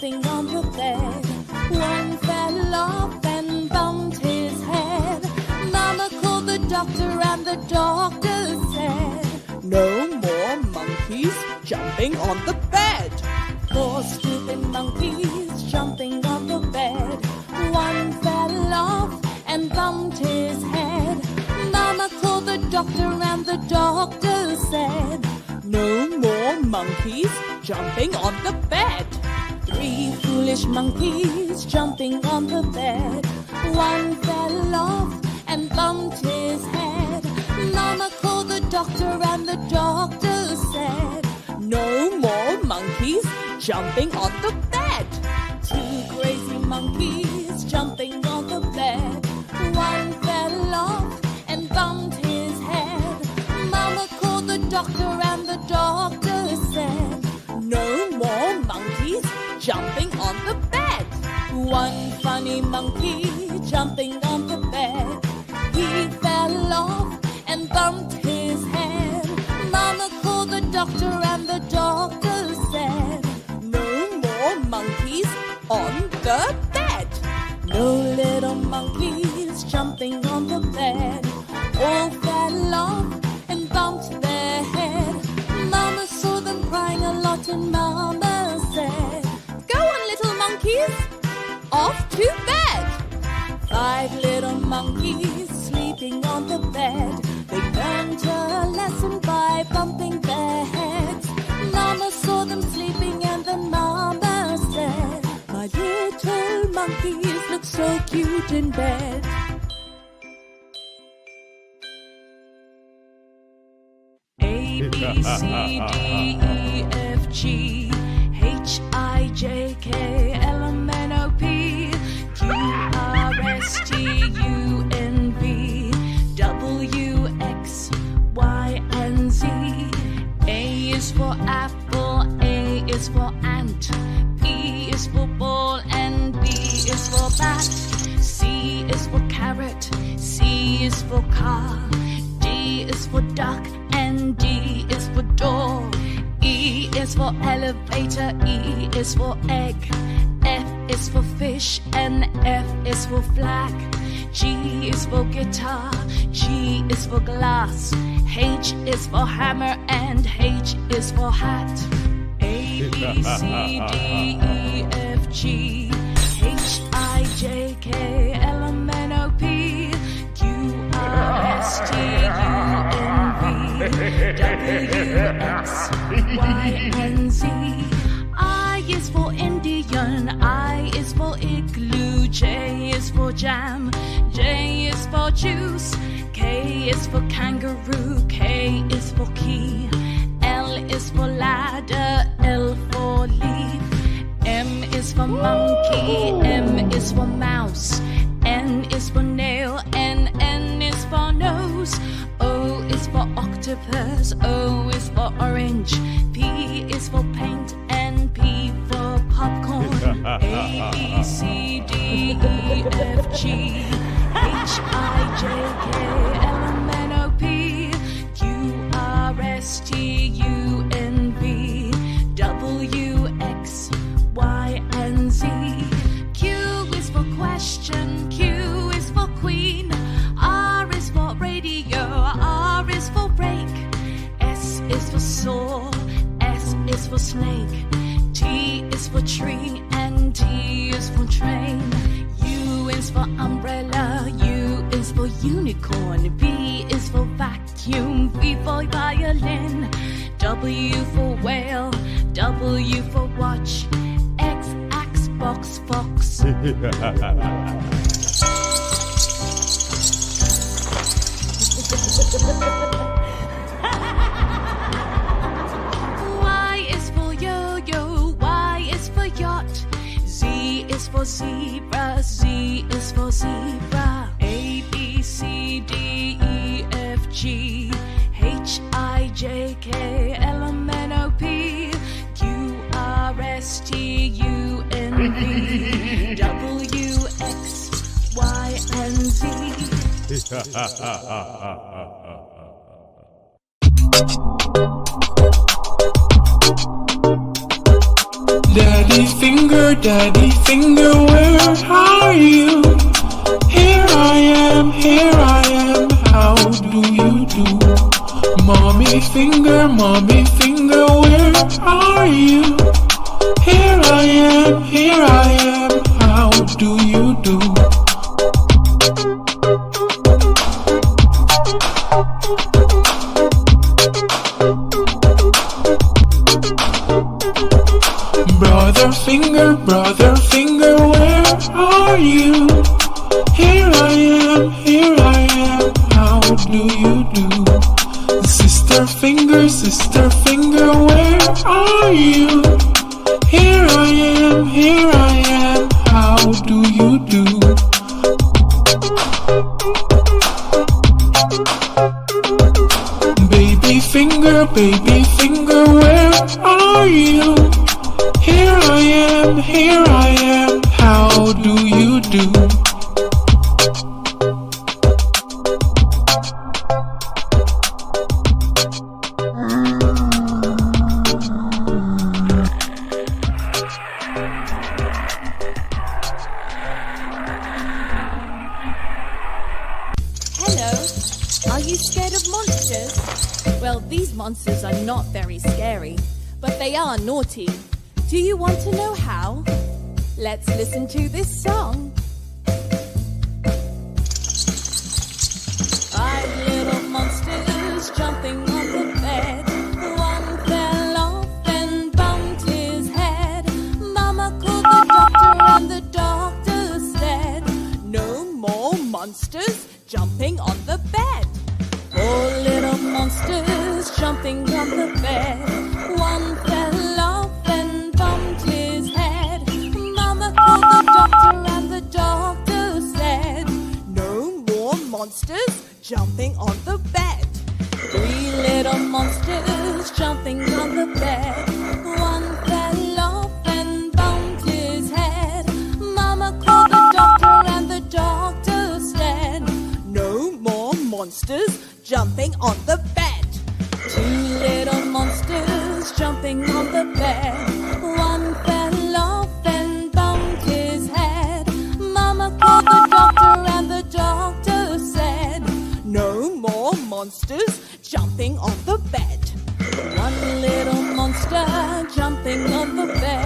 jumping on the bed. One fell off and bumped his head. Mama called the doctor, and the doctor said, No more monkeys jumping on the bed. Four stupid monkeys jumping on the bed. One fell off and bumped his head. Mama called the doctor, and the doctor said, No more monkeys jumping on the bed. Three foolish monkeys jumping on the bed. One fell off and bumped his head. Mama called the doctor, and the doctor said, No more monkeys jumping on the bed. Two crazy monkeys jumping on the bed. One fell off and bumped his head. Mama called the doctor, One funny monkey jumping on the bed. He fell off and bumped his head. Mama called the doctor, and the doctor said, No more monkeys on the bed. No little monkeys jumping on the bed. All fell off and bumped their head. Mama saw them crying a lot, and Mama said, Go on, little monkeys. Off to bed. Five little monkeys sleeping on the bed. They learned a lesson by bumping their heads. Mama saw them sleeping, and then Mama said, My little monkeys look so cute in bed. A B C D E C is for carrot, C is for car, D is for duck, and D is for door. E is for elevator, E is for egg. F is for fish, and F is for flag. G is for guitar, G is for glass. H is for hammer, and H is for hat. A, B, C, D, E, F, G, H, I, J, K, L, M, N, O, P, Q, R, S, T, U, N, V, W, X, Y, and Z. I is for Indian, I is for igloo, J is for jam, J is for juice, K is for kangaroo, K is for key, L is for ladder, L for leaf, is for monkey, M is for mouse, N is for nail, and N is for nose, O is for octopus, O is for orange, P is for paint, and P for popcorn. A B C D E F G H I J K L for snake, T is for tree, and T is for train. U is for umbrella, U is for unicorn, V is for vacuum, V for violin, W for whale, W for watch, X, X, box, fox. for zebra, Z is for zebra. A, B, C, D, E, F, G, H, I, J, K, L, M, N, O, P, Q, R, S, T, U, N, V, W, X, Y, and Z. Daddy finger, daddy finger, where are you? Here I am, here I am, how do you do? Mommy finger, mommy finger, where are you? Here I am, here I am, how do you do? monsters jumping on the bed. Three little monsters jumping on the bed. One fell off and bumped his head. Mama called the doctor and the doctor said, No more monsters jumping on the bed. Two little monsters jumping on the bed. One nothing of the best.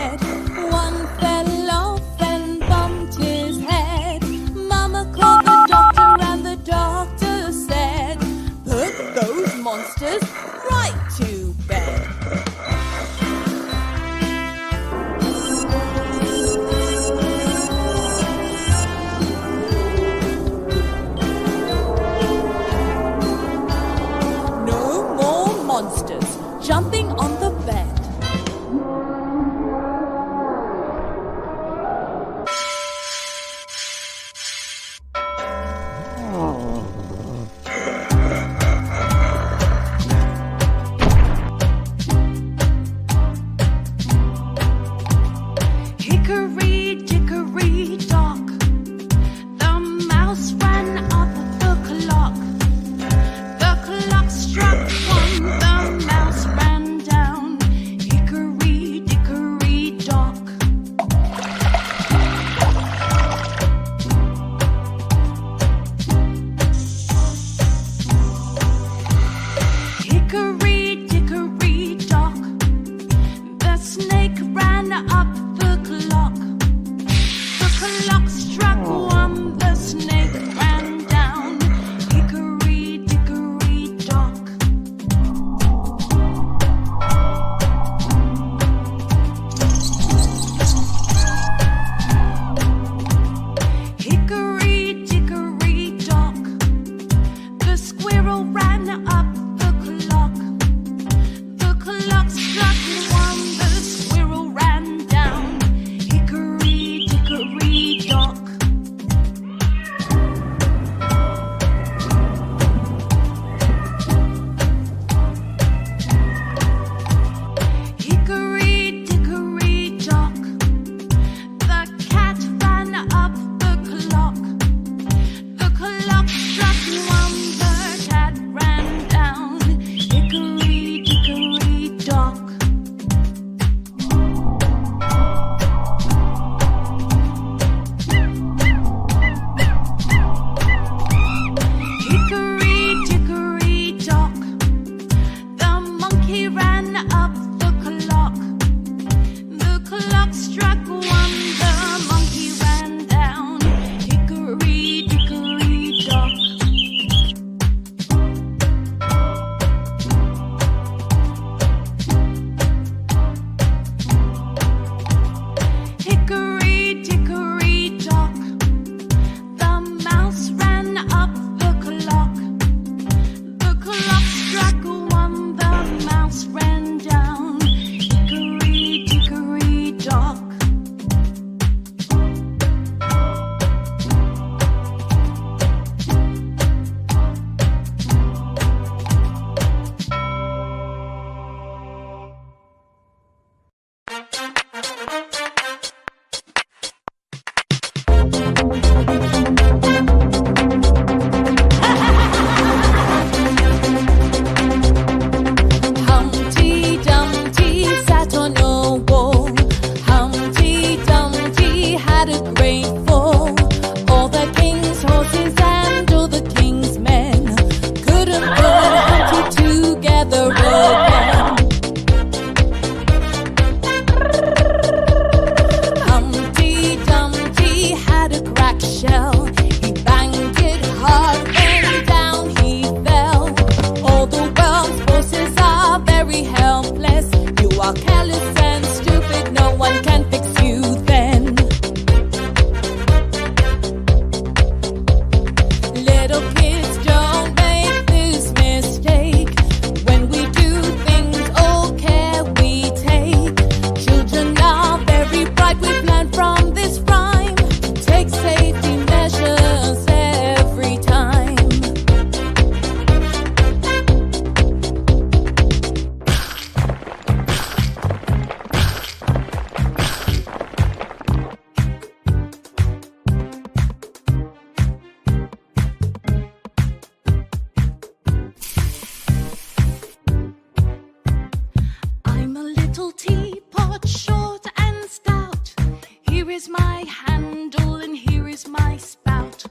Teapot, short and stout. Here is my handle and here is my spout.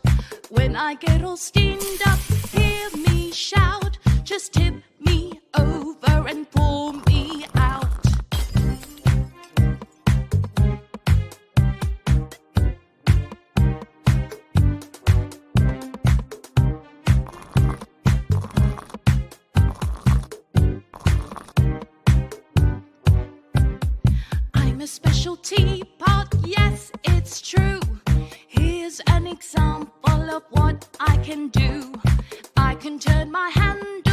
When I get all steamed up, hear me shout. Just tip me over and pour me Here's an example of what I can do. I can turn my handle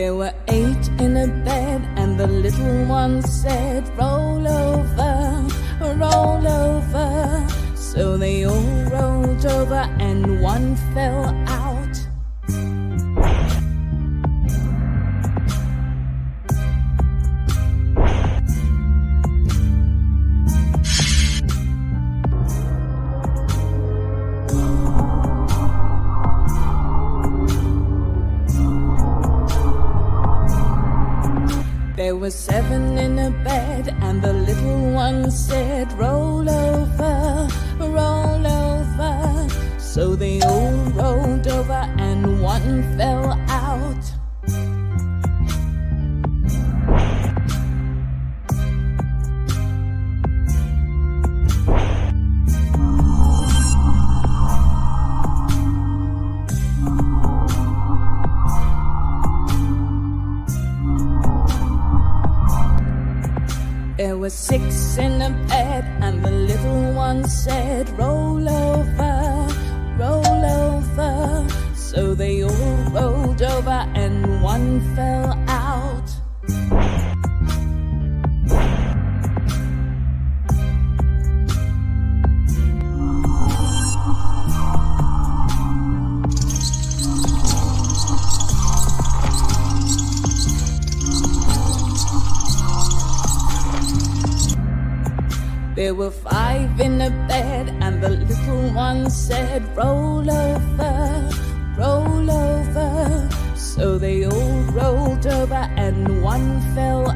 There were eight in a bed, and the little one said, Roll over, roll over. So they all rolled over, and one fell out. One said, Roll over, roll over. So they all rolled over, and one fell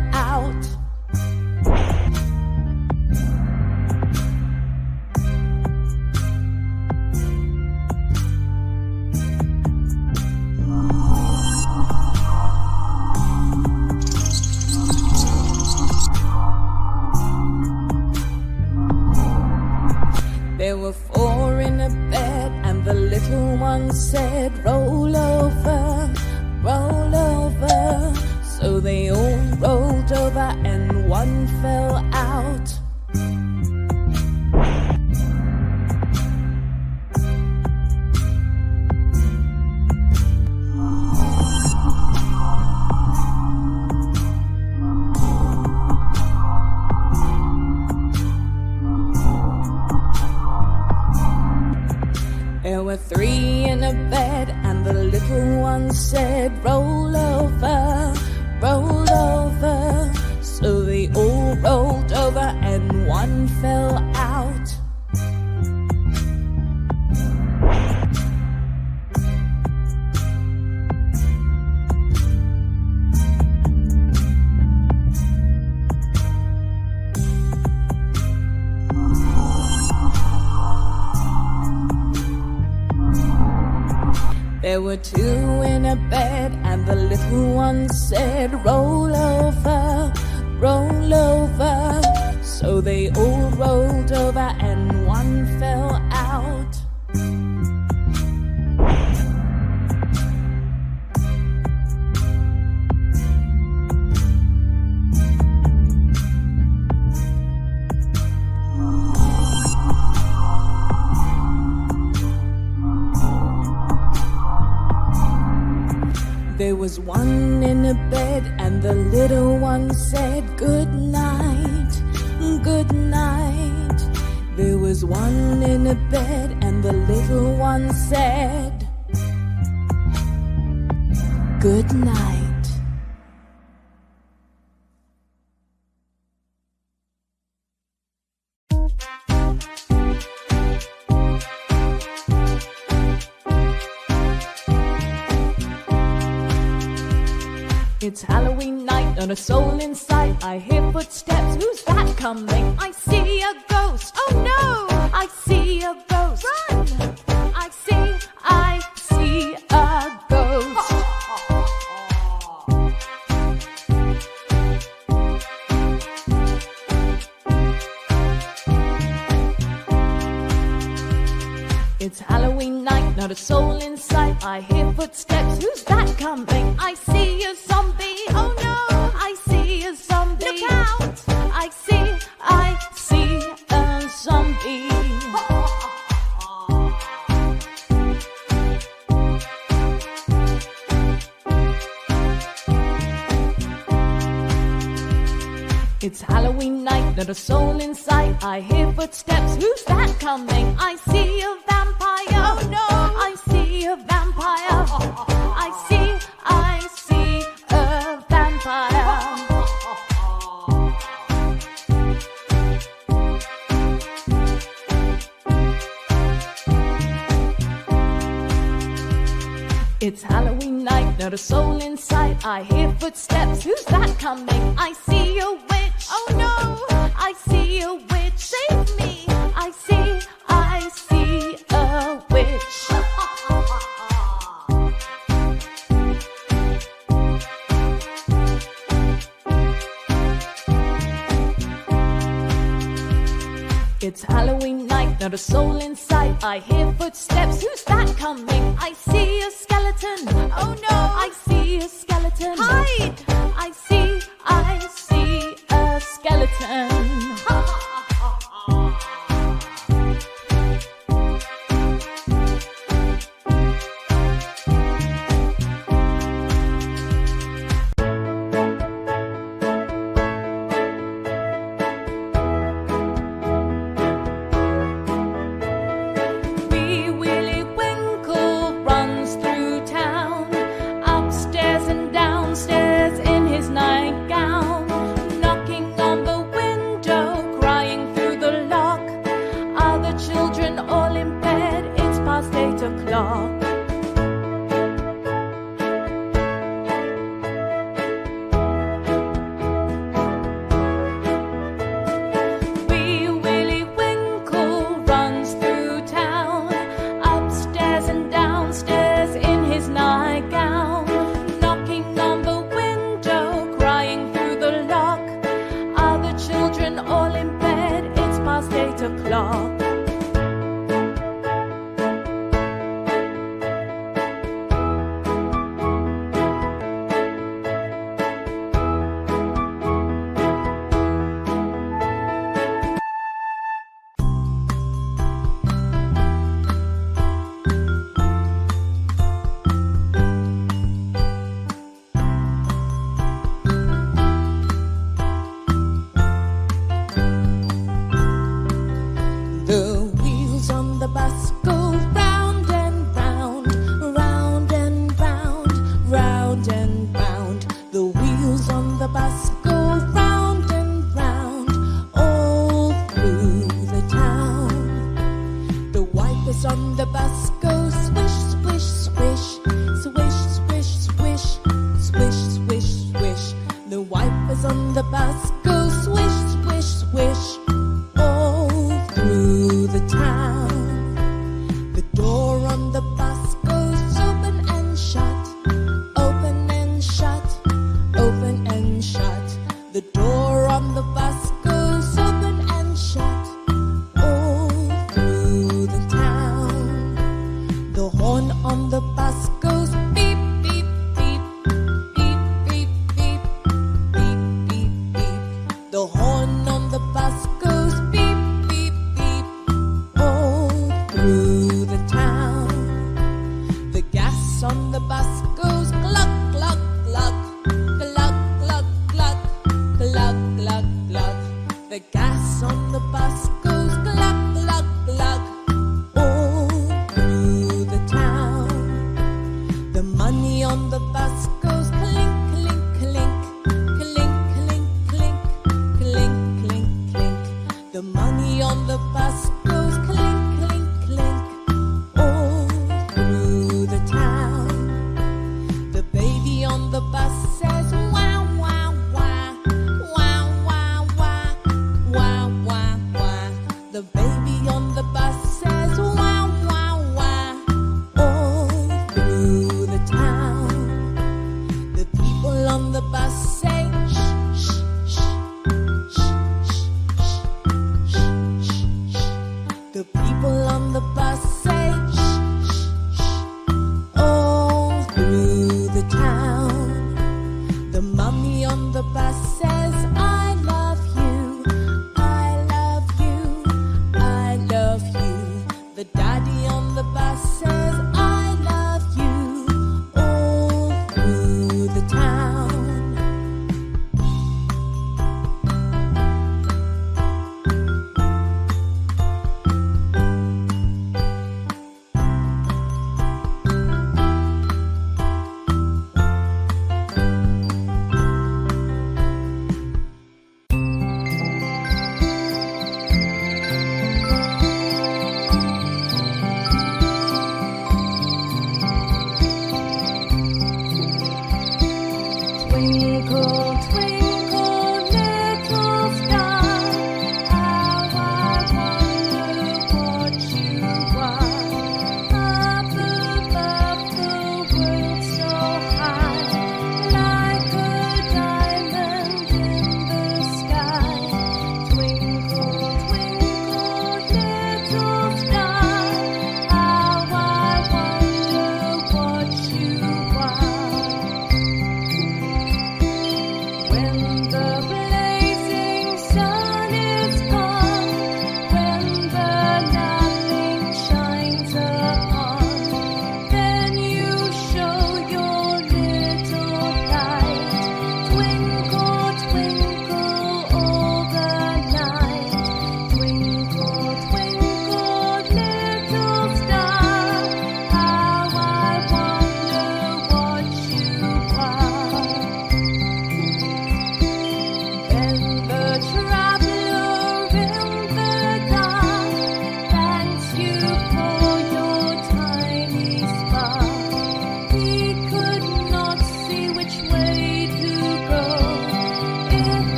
was one in a bed, and the little one said, Good night, good night. There was one in a bed, and the little one said, Good night. A soul in sight. I hear footsteps. Who's that coming? I see a ghost. Oh no! I see a ghost. Run! I see, I see a ghost. It's Halloween night, not a soul in sight. I hear footsteps. Who's a soul in sight. I hear footsteps. Who's that coming? I see a vampire. Oh no! I see a vampire. I see, I see a vampire. It's Halloween night, not a soul in sight. I hear footsteps. Who's that coming? I see a witch. Oh no! I see a witch. Save me. I see, I see a witch. It's Halloween night, not a soul in sight. I hear footsteps. Who's that coming? I see a skeleton. Oh no! I see a skeleton. Hi. eight o'clock.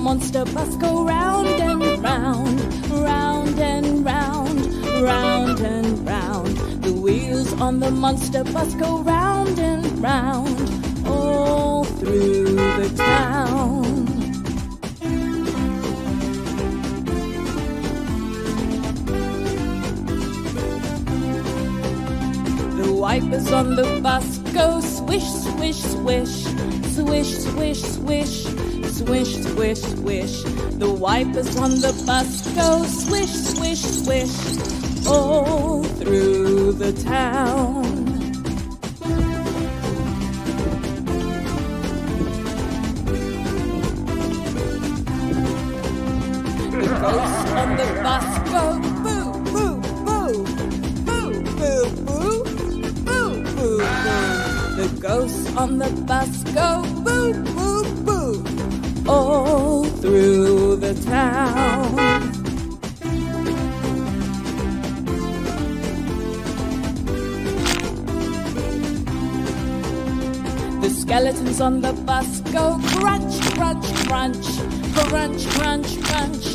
Monster bus go round and round, round and round, round and round. The wheels on the monster bus go round and round, all through the town. The wipers on the bus go swish, swish, swish, swish, swish, swish, swish, swish, swish. The wipers on the bus go swish, swish, swish, all through the town. All through the town. The skeletons on the bus go crunch, crunch, crunch, crunch, crunch, crunch,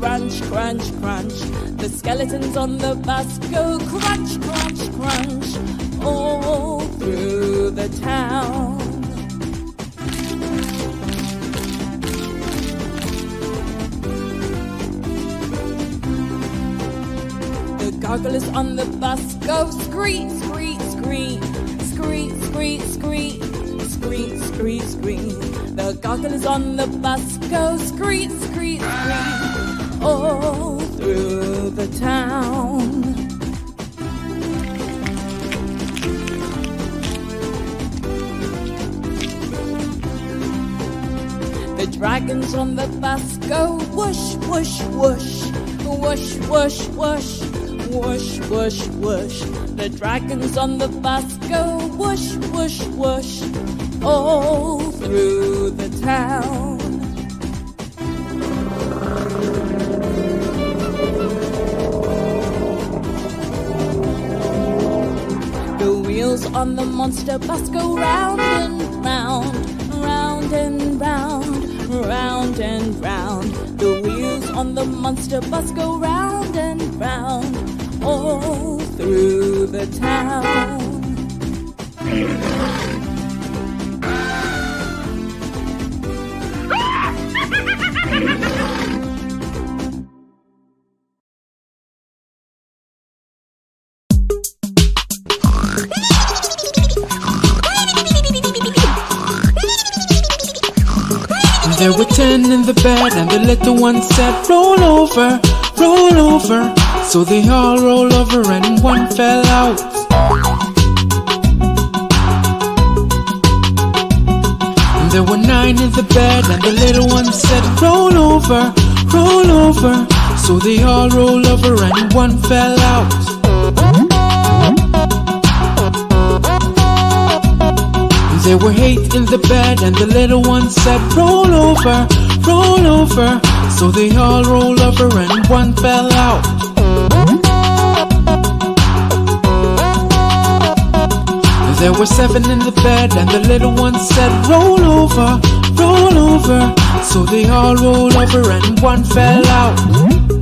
crunch, crunch, crunch. The skeletons on the bus go crunch, crunch, crunch, all through the town. Marvelous on the bus. Go screet, screet, screet. Screet, screet, screet. Screet, screet, screet. The gargoyle is on the bus. Go screet, screet, screet. All through the town. The dragons on the bus go whoosh, whoosh, whoosh, whoosh, whoosh, whoosh whoosh, whoosh, whoosh. The dragons on the bus go whoosh, whoosh, whoosh, all through the town. The wheels on the monster bus go round and round, round and round, round and round. The wheels on the monster bus go round and round, all through the town. There were ten in the bed, and the little one said, Roll over, roll over. So they all rolled over, and one fell out. And there were nine in the bed, and the little one said, Roll over, roll over. So they all rolled over, and one fell out. There were eight in the bed, and the little one said, Roll over, roll over. So they all rolled over, and one fell out. There were seven in the bed, and the little one said, Roll over, roll over. So they all rolled over, and one fell out.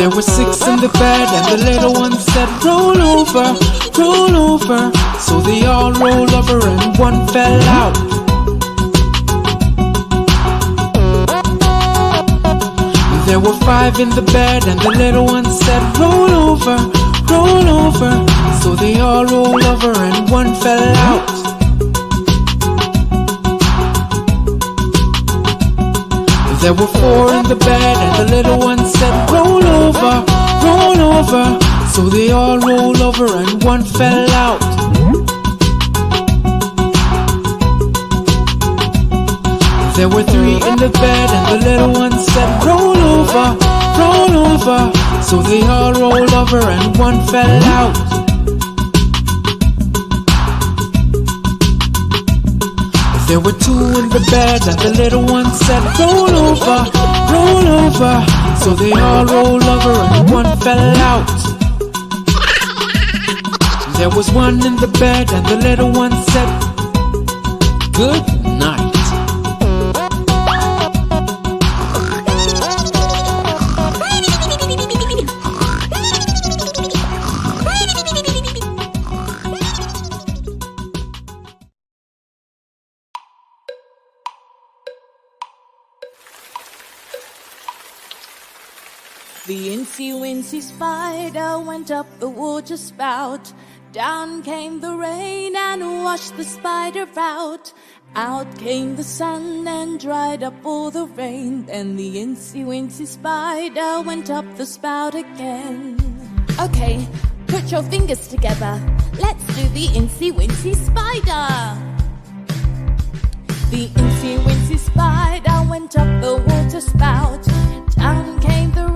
There were six in the bed, and the little one said, Roll over, roll over. So they all rolled over, and one fell out. There were five in the bed, and the little one said, Roll over, roll over. So they all rolled over, and one fell out. There were four in the bed, and the little one said, Roll over, roll over. So they all rolled over, and one fell out. There were three in the bed, and the little one said, Roll over, roll over. So they all rolled over, and one fell out. There were two in the bed, and the little one said, Roll over, roll over. So they all rolled over, and one fell out. There was one in the bed, and the little one said, Good incy wincy spider went up the water spout. Down came the rain and washed the spider out. Out came the sun and dried up all the rain. Then the incy wincy spider went up the spout again. Okay, put your fingers together. Let's do the incy wincy spider. The incy wincy spider went up the water spout. Down came the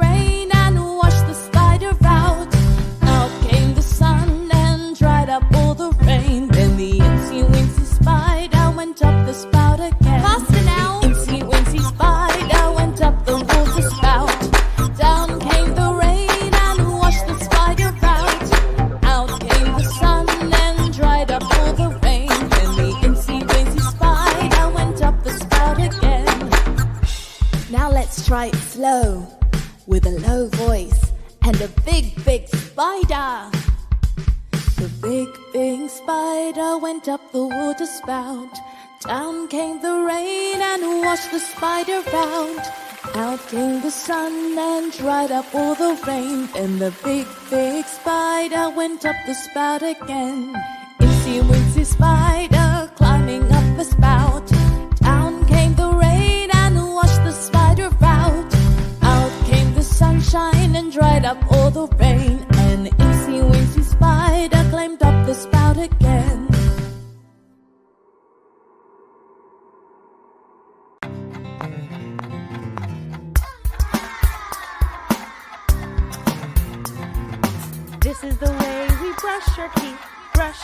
went up the spout again. Faster now! Incy wincy spider went up the water spout. Down came the rain and washed the spider out. Out came the sun and dried up all the rain. Then the incy wincy spider went up the spout again. Now let's try it slow, with a low voice and a big, big spider. The big, big spider went up the water spout. Down came the rain and washed the spider out. Out came the sun and dried up all the rain. And the big, big spider went up the spout again. Itsy wincy spider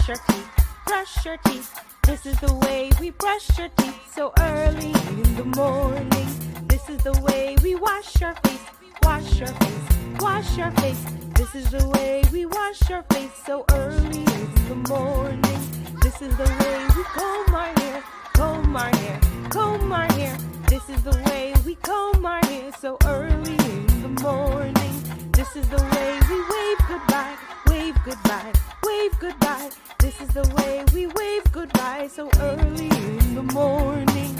brush our teeth, brush our teeth. This is the way we brush our teeth so early in the morning. This is the way we wash our face, wash our face, wash our face. This is the way we wash our face so early in the morning. This is the way we comb our hair, comb our hair, comb our hair. This is the way we comb our hair so early in the morning. This is the way we wave goodbye, wave goodbye, wave goodbye. This is the way we wave goodbye so early in the morning.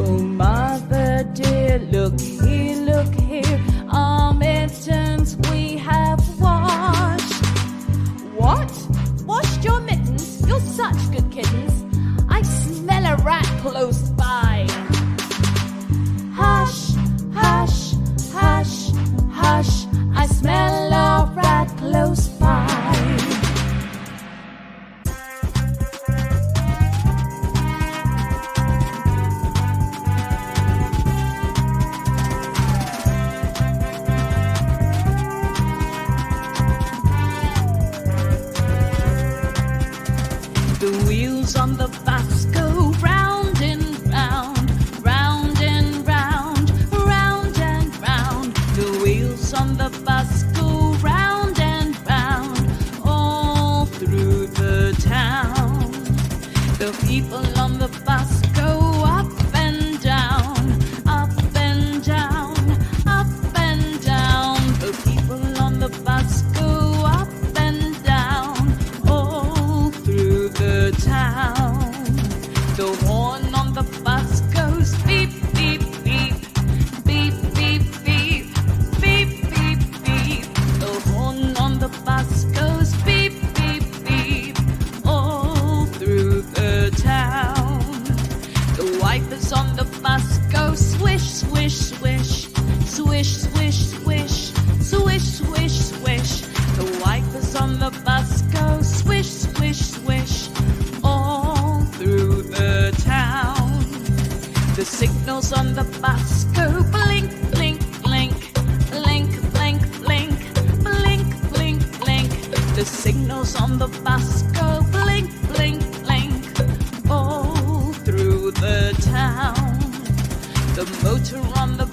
Oh my. The signals on the bus go blink blink blink. All through the town. The motor on the